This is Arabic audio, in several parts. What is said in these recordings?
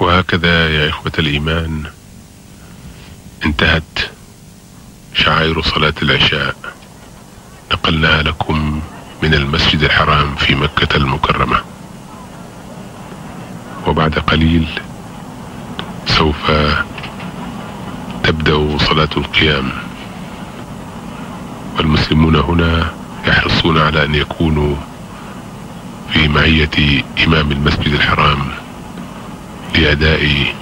وهكذا يا إخوة الإيمان انتهت شعائر صلاة العشاء. نقلناها لكم من المسجد الحرام في مكة المكرمة. وبعد قليل سوف تبدأ صلاة القيام. والمسلمون هنا يحرصون على أن يكونوا في معية إمام المسجد الحرام لأداء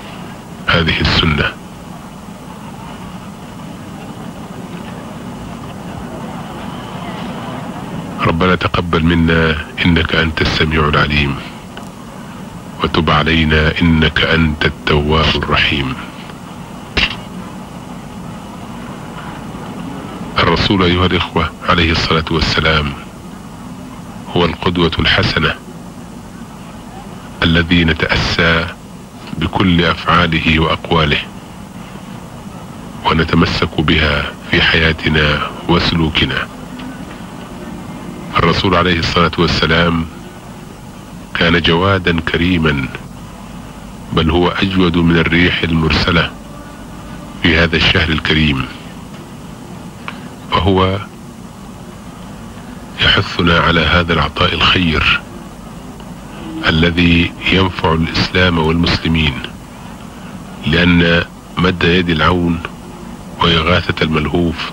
هذه السنة. ربنا تقبل منا إنك أنت السميع العليم. وتب علينا إنك أنت التواب الرحيم. الرسول أيها الإخوة عليه الصلاة والسلام هو القدوة الحسنة الذي نتأسى بكل أفعاله وأقواله ونتمسك بها في حياتنا وسلوكنا. الرسول عليه الصلاة والسلام كان جوادا كريما بل هو أجود من الريح المرسلة في هذا الشهر الكريم. فهو يحثنا على هذا العطاء الخير الذي ينفع الإسلام والمسلمين لأن مد يد العون وإغاثة الملهوف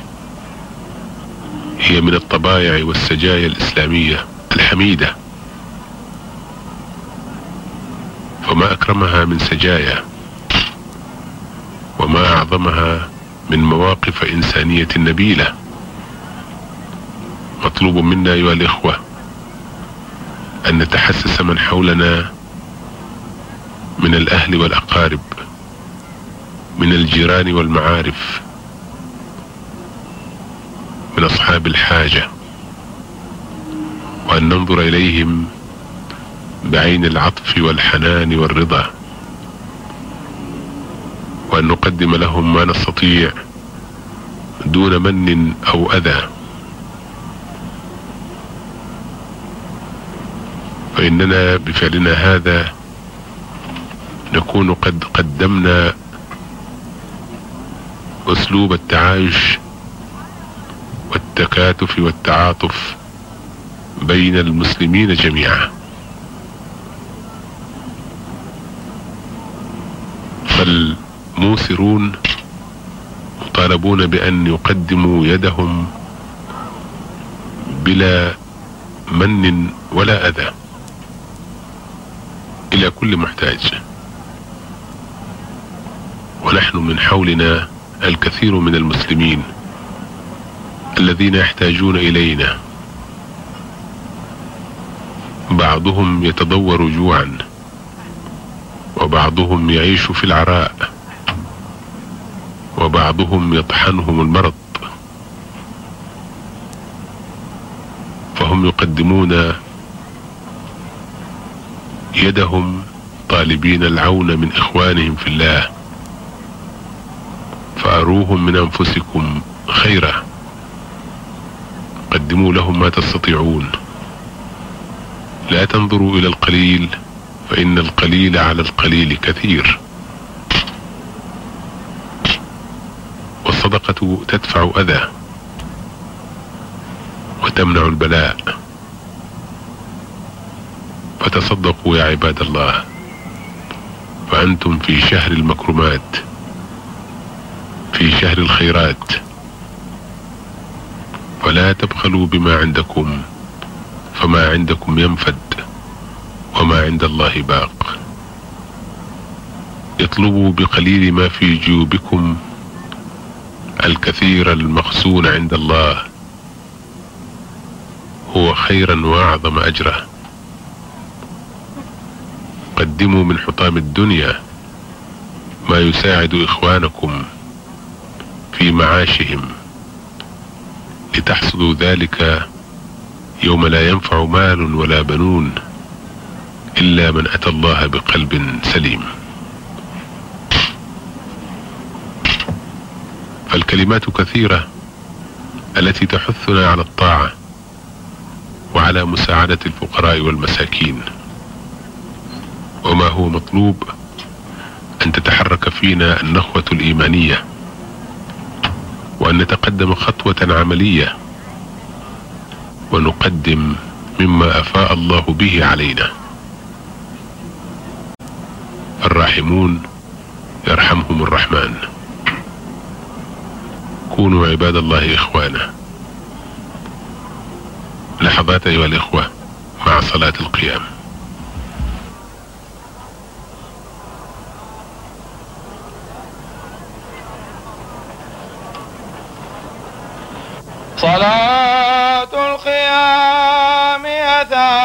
هي من الطبائع والسجايا الإسلامية الحميدة. أكرمها من سجايا وما أعظمها من مواقف إنسانية نبيلة. مطلوب منا أيها الإخوة أن نتحسس من حولنا من الأهل والأقارب من الجيران والمعارف من أصحاب الحاجة وأن ننظر إليهم بعين العطف والحنان والرضا. وأن نقدم لهم ما نستطيع دون من أو أذى. فإننا بفعلنا هذا نكون قد قدمنا أسلوب التعايش والتكاتف والتعاطف بين المسلمين جميعا. فالموسرون مطالبون بأن يقدموا يدهم بلا من ولا أذى إلى كل محتاج. ونحن من حولنا الكثير من المسلمين الذين يحتاجون إلينا. بعضهم يتضور جوعا. وبعضهم يعيش في العراء وبعضهم يطحنهم المرض فهم يقدمون يدهم طالبين العون من إخوانهم في الله فأروهم من أنفسكم خيرا قدموا لهم ما تستطيعون لا تنظروا إلى القليل فإن القليل على القليل كثير. والصدقة تدفع أذى وتمنع البلاء. فتصدقوا يا عباد الله فأنتم في شهر المكرمات في شهر الخيرات. ولا تبخلوا بما عندكم فما عندكم ينفد. وما عند الله باق. اطلبوا بقليل ما في جيوبكم الكثير المخزون عند الله. هو خيرا وأعظم أجره. قدموا من حطام الدنيا ما يساعد إخوانكم في معاشهم. لتحصدوا ذلك يوم لا ينفع مال ولا بنون. إلا من أتى الله بقلب سليم. فالكلمات كثيرة التي تحثنا على الطاعة وعلى مساعدة الفقراء والمساكين. وما هو مطلوب أن تتحرك فينا النخوة الإيمانية وأن نتقدم خطوة عملية ونقدم مما أفاء الله به علينا. الراحمون يرحمهم الرحمن. كونوا عباد الله إخوانا. لحظات أيها الإخوة مع صلاة القيام. صلاة القيام أثابكم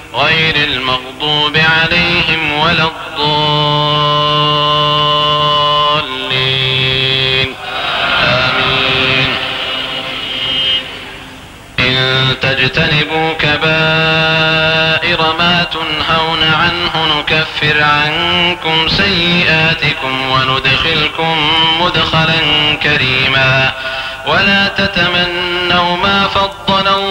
غير المغضوب عليهم ولا الضالين. آمين. إن تجتنبوا كبائر ما تنهون عنه نكفر عنكم سيئاتكم وندخلكم مدخلا كريما. ولا تتمنوا ما فضل الله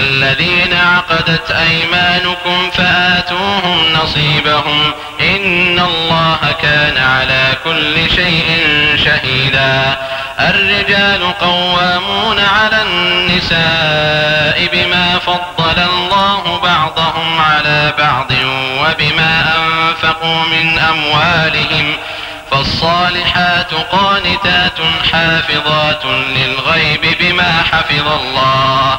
والذين عقدت أيمانكم فآتوهم نصيبهم إن الله كان على كل شيء شهيدا الرجال قوامون على النساء بما فضل الله بعضهم على بعض وبما أنفقوا من أموالهم فالصالحات قانتات حافظات للغيب بما حفظ الله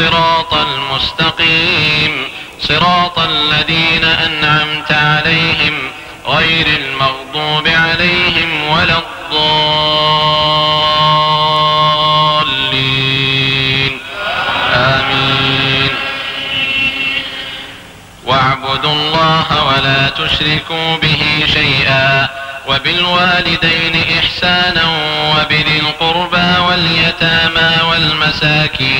الصراط المستقيم صراط الذين أنعمت عليهم غير المغضوب عليهم ولا الضالين. آمين. واعبدوا الله ولا تشركوا به شيئا وبالوالدين إحسانا وبذي القربى واليتامى والمساكين.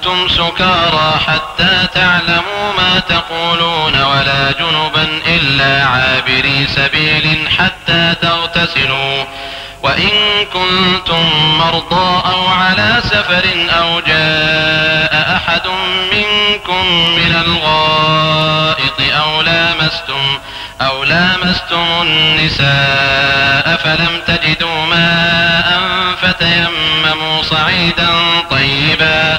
وأنتم سكارى حتى تعلموا ما تقولون ولا جنبا إلا عابري سبيل حتى تغتسلوا. وإن كنتم مرضى أو على سفر أو جاء أحد منكم من الغائط أو لامستم أو لامستم النساء فلم تجدوا ماء فتيمموا صعيدا طيبا.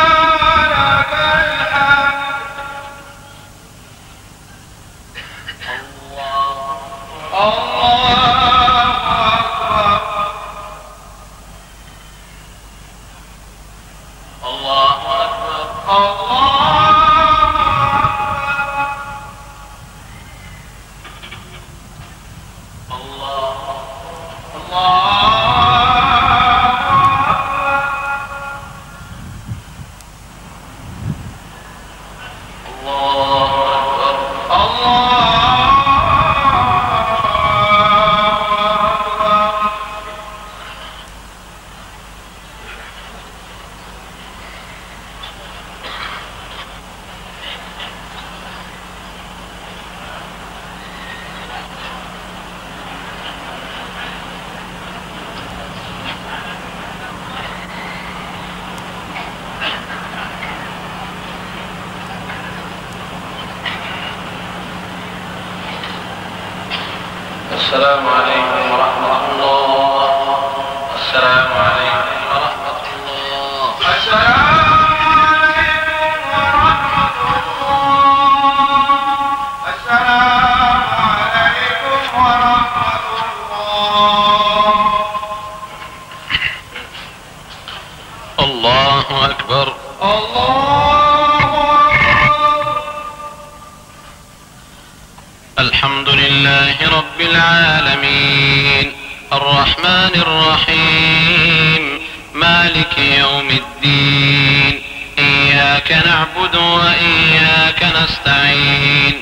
نعبد وإياك نستعين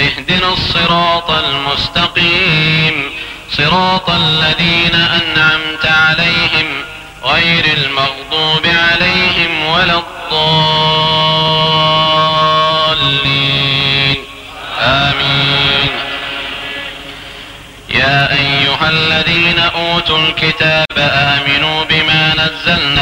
اهدنا الصراط المستقيم صراط الذين أنعمت عليهم غير المغضوب عليهم ولا الضالين. آمين. يا أيها الذين أوتوا الكتاب آمنوا بما نزلنا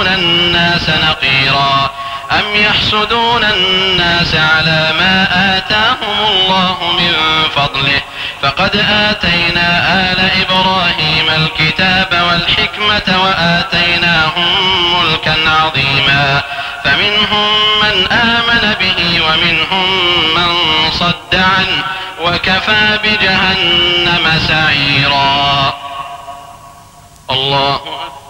يؤتون الناس نقيرا أم يحسدون الناس على ما آتاهم الله من فضله فقد آتينا آل إبراهيم الكتاب والحكمة وآتيناهم ملكا عظيما فمنهم من آمن به ومنهم من صد عنه وكفى بجهنم سعيرا. الله أكبر.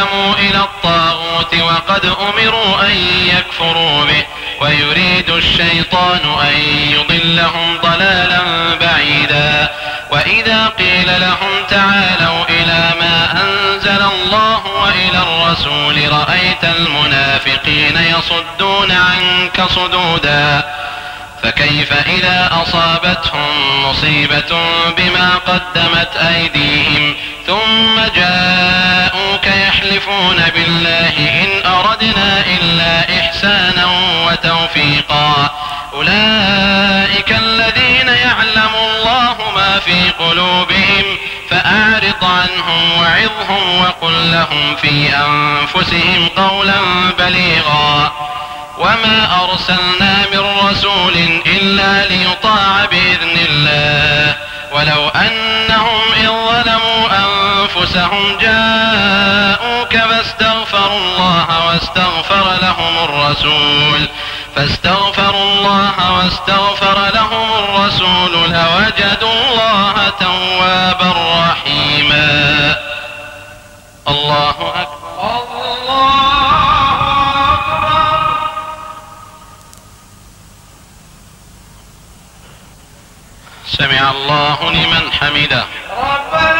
يتحاكموا إلى الطاغوت وقد أمروا أن يكفروا به ويريد الشيطان أن يضلهم ضلالا بعيدا. وإذا قيل لهم تعالوا إلى ما أنزل الله وإلى الرسول رأيت المنافقين يصدون عنك صدودا. فكيف إذا أصابتهم مصيبة بما قدمت أيديهم؟ ثم جاءوك يحلفون بالله إن أردنا إلا إحسانا وتوفيقا أولئك الذين يعلم الله ما في قلوبهم فأعرض عنهم وعظهم وقل لهم في أنفسهم قولا بليغا وما أرسلنا من رسول إلا ليطاع بإذن الله ولو أنهم إذ ظلموا أنفسهم جاءوك فاستغفروا الله واستغفر لهم الرسول. فاستغفروا الله واستغفر لهم الرسول لوجدوا الله توابا رحيما. الله أكبر. الله سمع الله لمن حمده. ربنا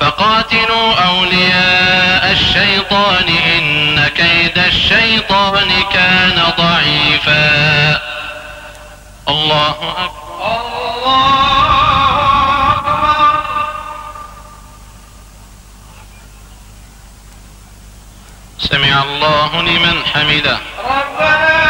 فقاتلوا أولياء الشيطان إن كيد الشيطان كان ضعيفا. الله أكبر. الله أكبر سمع الله لمن حمده. ربنا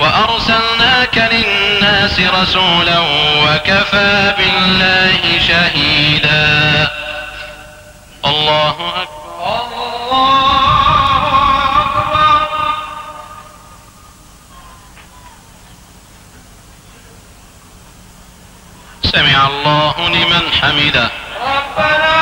وأرسلناك للناس رسولا وكفى بالله شهيدا. الله أكبر. سمع الله الله لمن حمده. ربنا